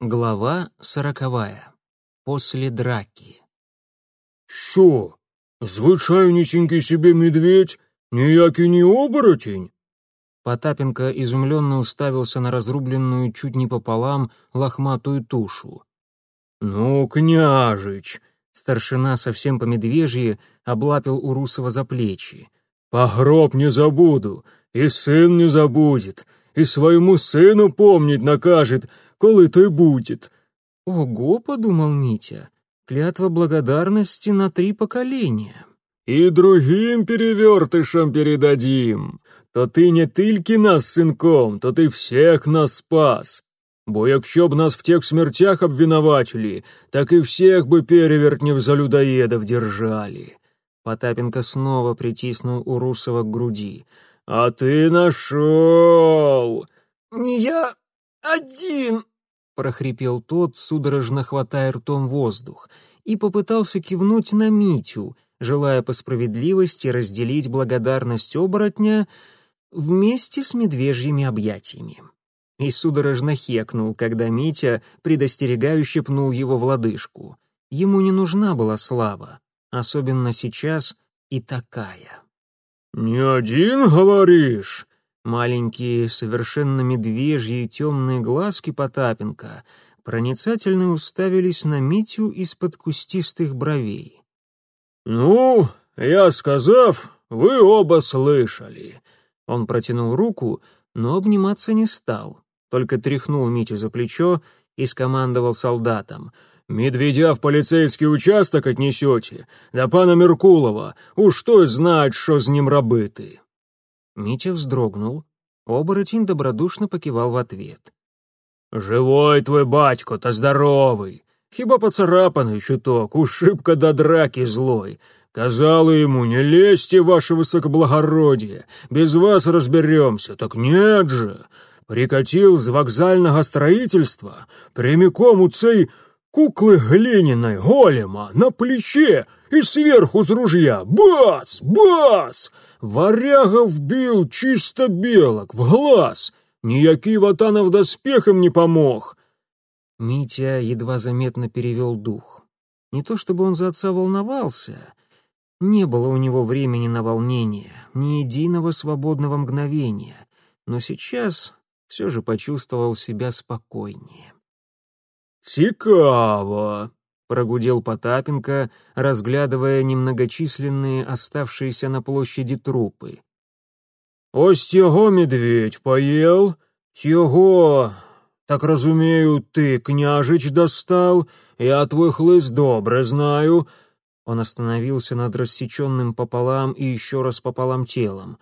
Глава сороковая. После драки. Що? Звичайнісінький себе медведь, ніякий не оборотень? Потапенко изумленно уставился на разрубленную чуть не пополам лохматую тушу. Ну, княжич, Старшина совсем по медвежьи облапил Урусова за плечи. по гроб не забуду, и сын не забудет, и своему сыну помнить накажет, коли той будет. «Ого», — подумал Митя, — «клятва благодарности на три поколения». І другим перевертышам передадим. То ти не тільки нас синком, то ти всех нас спас. Бо якщо б нас в тех смертях обвинуватили, так и всех бы перевертнев за людоедов держали. Потапенко снова притиснул Урусова к груди. А ты нашел! «Не я один!» — прохрипел тот, судорожно хватая ртом воздух, и попытался кивнуть на Митю, желая по справедливости разделить благодарность оборотня вместе с медвежьими объятиями. И судорожно хекнул, когда Митя предостерегающе пнул его в лодыжку. Ему не нужна была слава, особенно сейчас и такая. «Не один, говоришь?» Маленькие, совершенно медвежьи темные глазки Потапенко проницательно уставились на Митю из-под кустистых бровей. «Ну, я сказав, вы оба слышали». Он протянул руку, но обниматься не стал, только тряхнул Митю за плечо и скомандовал солдатам. «Медведя в полицейский участок отнесете, да пана Меркулова, уж той знает, что с ним робити». Митя вздрогнул. Оборотень добродушно покивал в ответ. «Живой твой батько, та здоровий. Хіба поцарапаний чуток, ушибка до драки злой. Казали ему, не лезьте, ваше высокоблагородие, без вас разберемся, так нет же. Прикатил з вокзального строительства прямиком у цей куклы глиняной голема на плече и сверху с ружья бац, бац! Варяга вбил чисто белок, в глаз. Ніякий Ватанов доспехом не помог. Митя едва заметно перевел дух. Не то чтобы он за отца волновался, не было у него времени на волнение, ни единого свободного мгновения, но сейчас все же почувствовал себя спокойнее. «Цікаво», — прогудел Потапенко, разглядывая немногочисленные оставшиеся на площади трупы. «Ось його медведь поел, його, так разумею, ты, княжич, достал, я твой хлыст добре знаю». Он остановился над рассеченным пополам и еще раз пополам телом.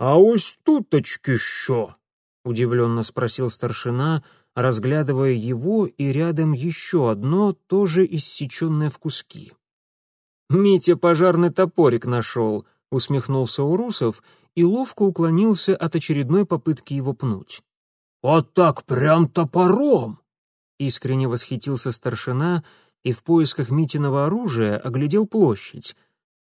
«А ось туточки що?» — удивленно спросил старшина, разглядывая его и рядом еще одно, тоже иссеченное в куски. «Митя пожарный топорик нашел», — усмехнулся Урусов и ловко уклонился от очередной попытки его пнуть. «Вот так прям топором!» Искренне восхитился старшина и в поисках Митиного оружия оглядел площадь.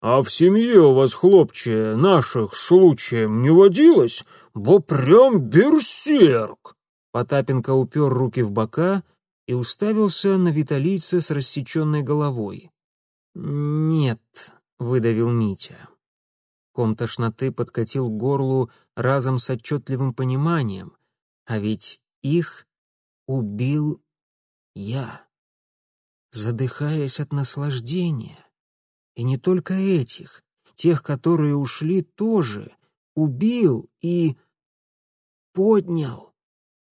«А в семье у вас, хлопче, наших случаем не водилось? Бо прям берсерк!» Потапенко упер руки в бока и уставился на виталийца с рассеченной головой. «Нет», — выдавил Митя. Ком тошноты подкатил к горлу разом с отчетливым пониманием, а ведь их убил я, задыхаясь от наслаждения. И не только этих, тех, которые ушли, тоже убил и поднял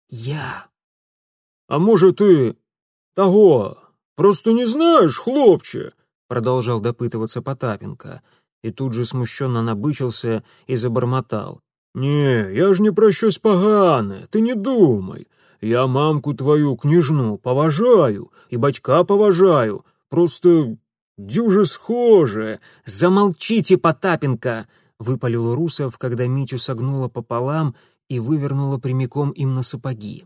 я. «А может, ты того, просто не знаешь, хлопче?» Продолжал допытываться Потапенко, и тут же смущенно набычился и забормотал. «Не, я ж не про щось погане, ти не думай. Я мамку твою, княжну, поважаю, и батька поважаю, просто дюже схоже». «Замолчите, Потапенко!» — выпалил Русов, когда Митю согнуло пополам и вывернуло прямиком им на сапоги.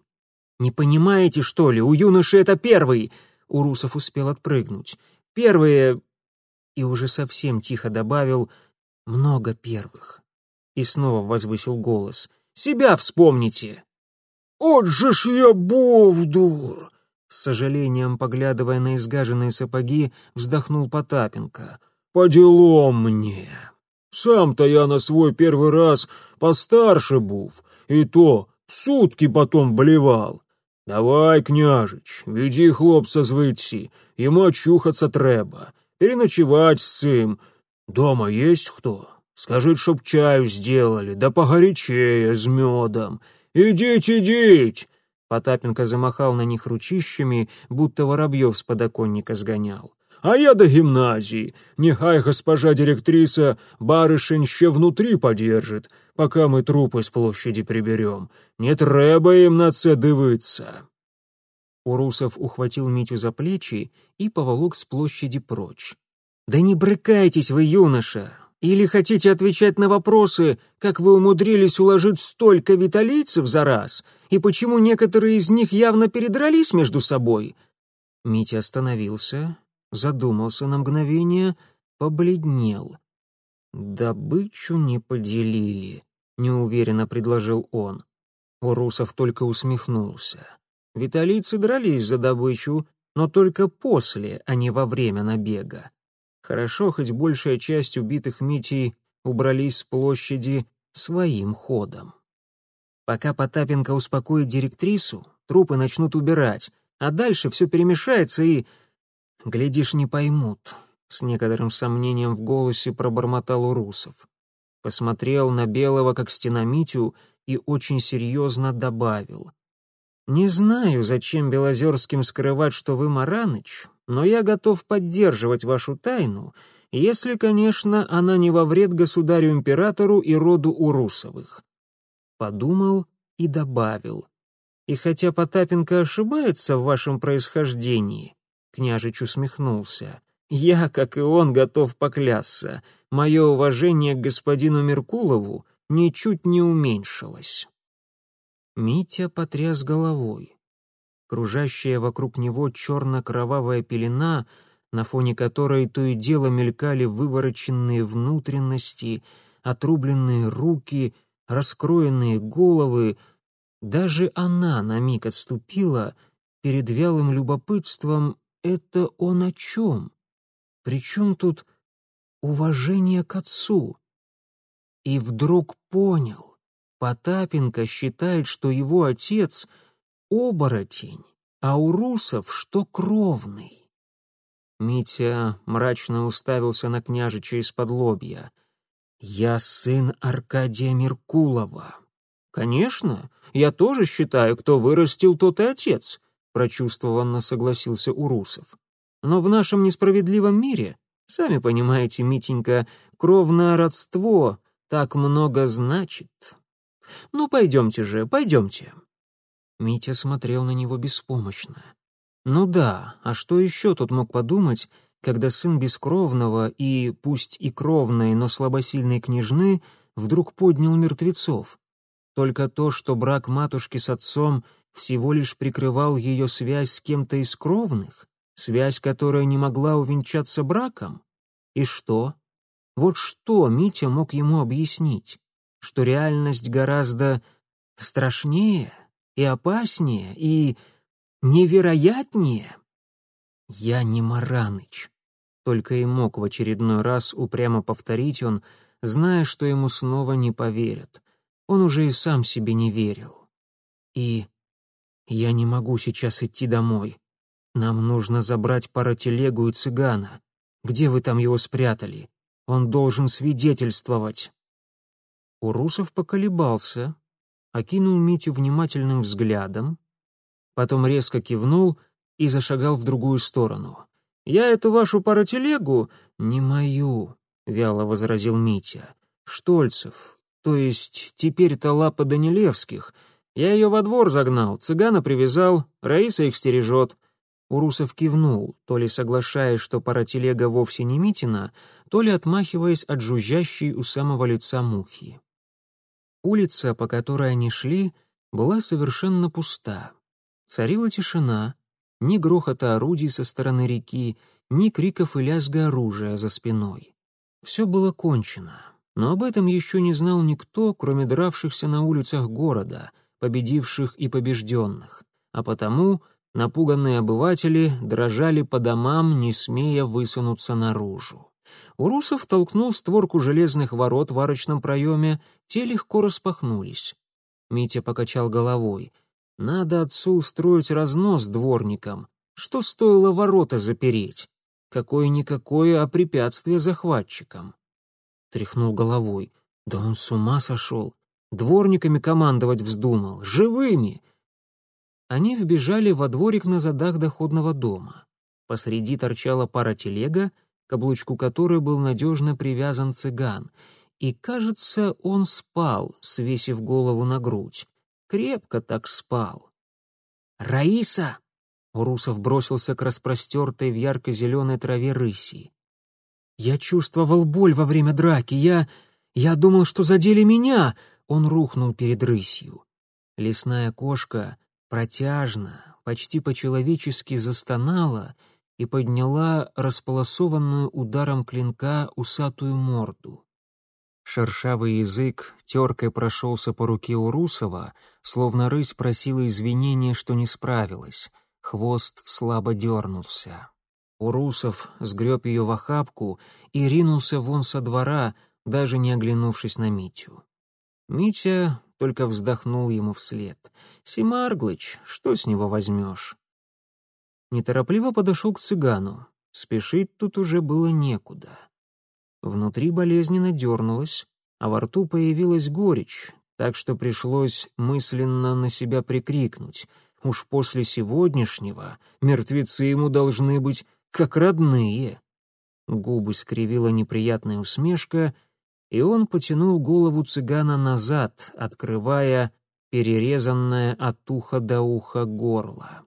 «Не понимаете, что ли? У юноши это первый!» Урусов успел отпрыгнуть. «Первые...» И уже совсем тихо добавил «много первых». И снова возвысил голос. «Себя вспомните!» «От же ж я бовдур!» С сожалением, поглядывая на изгаженные сапоги, вздохнул Потапенко. «По делам мне. Сам-то я на свой первый раз постарше був, и то сутки потом блевал. Давай, княжич, веди хлопца звитсі, ему очухаться треба, переночевать с цим. Дома есть кто? Скажи, чтоб чаю сделали, да погорячее, с медом. Идите, идите!» Потапенко замахал на них ручищами, будто воробьев с подоконника сгонял. «А я до гимназии. Нехай госпожа директриса барышень ще внутри подержит, пока мы трупы с площади приберем. Не треба им на це дивиться». Урусов ухватил Митю за плечи и поволок с площади прочь. «Да не брыкайтесь вы, юноша! Или хотите отвечать на вопросы, как вы умудрились уложить столько виталийцев за раз, и почему некоторые из них явно передрались между собой?» Митя остановился, задумался на мгновение, побледнел. «Добычу не поделили», — неуверенно предложил он. Урусов только усмехнулся. Виталийцы дрались за добычу, но только после, а не во время набега. Хорошо, хоть большая часть убитых Митей убрались с площади своим ходом. Пока Потапенко успокоит директрису, трупы начнут убирать, а дальше все перемешается и... Глядишь, не поймут. С некоторым сомнением в голосе пробормотал Урусов. Посмотрел на Белого, как стена Митю, и очень серьезно добавил. «Не знаю, зачем Белозерским скрывать, что вы Мараныч, но я готов поддерживать вашу тайну, если, конечно, она не во вред государю-императору и роду Урусовых». Подумал и добавил. «И хотя Потапенко ошибается в вашем происхождении», — княжич усмехнулся, «я, как и он, готов поклясться. Мое уважение к господину Меркулову ничуть не уменьшилось». Митя потряс головой. Кружащая вокруг него черно-кровавая пелена, на фоне которой то и дело мелькали вывороченные внутренности, отрубленные руки, раскроенные головы. Даже она на миг отступила перед вялым любопытством «это он о чем? Причем тут уважение к отцу?» И вдруг понял. Потапенко считает, что его отец — оборотень, а у русов что кровный. Митя мрачно уставился на княжича из-под лобья. «Я сын Аркадия Меркулова». «Конечно, я тоже считаю, кто вырастил, тот и отец», — прочувствованно согласился Урусов. «Но в нашем несправедливом мире, сами понимаете, Митенька, кровное родство так много значит». Ну, пойдемте же, пойдемте». Митя смотрел на него беспомощно. Ну да, а что еще тут мог подумать, когда сын бескровного и, пусть и кровной, но слабосильной княжны вдруг поднял мертвецов? Только то, что брак матушки с отцом всего лишь прикрывал ее связь с кем-то из кровных, связь, которая не могла увенчаться браком? И что? Вот что Митя мог ему объяснить? что реальность гораздо страшнее и опаснее и невероятнее. Я не Мараныч. Только и мог в очередной раз упрямо повторить он, зная, что ему снова не поверят. Он уже и сам себе не верил. И я не могу сейчас идти домой. Нам нужно забрать паротелегу и цыгана. Где вы там его спрятали? Он должен свидетельствовать. Урусов поколебался, окинул Митю внимательным взглядом, потом резко кивнул и зашагал в другую сторону. «Я эту вашу паротелегу...» «Не мою», — вяло возразил Митя. «Штольцев, то есть теперь-то лапа Данилевских. Я ее во двор загнал, цыгана привязал, Раиса их стережет». Урусов кивнул, то ли соглашаясь, что паротелега вовсе не Митина, то ли отмахиваясь от жужжащей у самого лица мухи. Улица, по которой они шли, была совершенно пуста. Царила тишина, ни грохота орудий со стороны реки, ни криков и лязга оружия за спиной. Все было кончено, но об этом еще не знал никто, кроме дравшихся на улицах города, победивших и побежденных, а потому Напуганные обыватели дрожали по домам, не смея высунуться наружу. Урусов толкнул створку железных ворот в арочном проеме, те легко распахнулись. Митя покачал головой. «Надо отцу устроить разнос дворникам. Что стоило ворота запереть? Какое-никакое, а препятствие захватчикам». Тряхнул головой. «Да он с ума сошел. Дворниками командовать вздумал. Живыми!» Они вбежали во дворик на задах доходного дома. Посреди торчала пара телега, к облучку которой был надежно привязан цыган. И, кажется, он спал, свесив голову на грудь. Крепко так спал. «Раиса!» — Урусов бросился к распростертой в ярко-зеленой траве рыси. «Я чувствовал боль во время драки. Я... я думал, что задели меня!» Он рухнул перед рысью. Лесная кошка протяжно, почти по-человечески застонала и подняла располосованную ударом клинка усатую морду. Шершавый язык теркой прошелся по руке у Русова, словно рысь просила извинения, что не справилась. Хвост слабо дернулся. Урусов сгреб ее в охапку и ринулся вон со двора, даже не оглянувшись на Митю. Митя только вздохнул ему вслед. «Семарглыч, что с него возьмешь?» Неторопливо подошел к цыгану. Спешить тут уже было некуда. Внутри болезненно дернулось, а во рту появилась горечь, так что пришлось мысленно на себя прикрикнуть. Уж после сегодняшнего мертвецы ему должны быть как родные. Губы скривила неприятная усмешка — и он потянул голову цыгана назад, открывая перерезанное от уха до уха горло.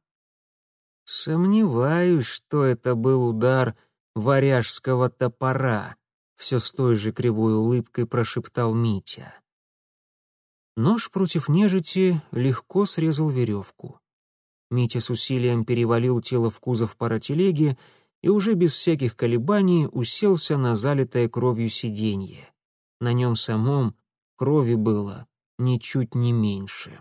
«Сомневаюсь, что это был удар варяжского топора», — все с той же кривой улыбкой прошептал Митя. Нож против нежити легко срезал веревку. Митя с усилием перевалил тело в кузов паротелеги и уже без всяких колебаний уселся на залитое кровью сиденье. На нем самом крови было ничуть не меньше.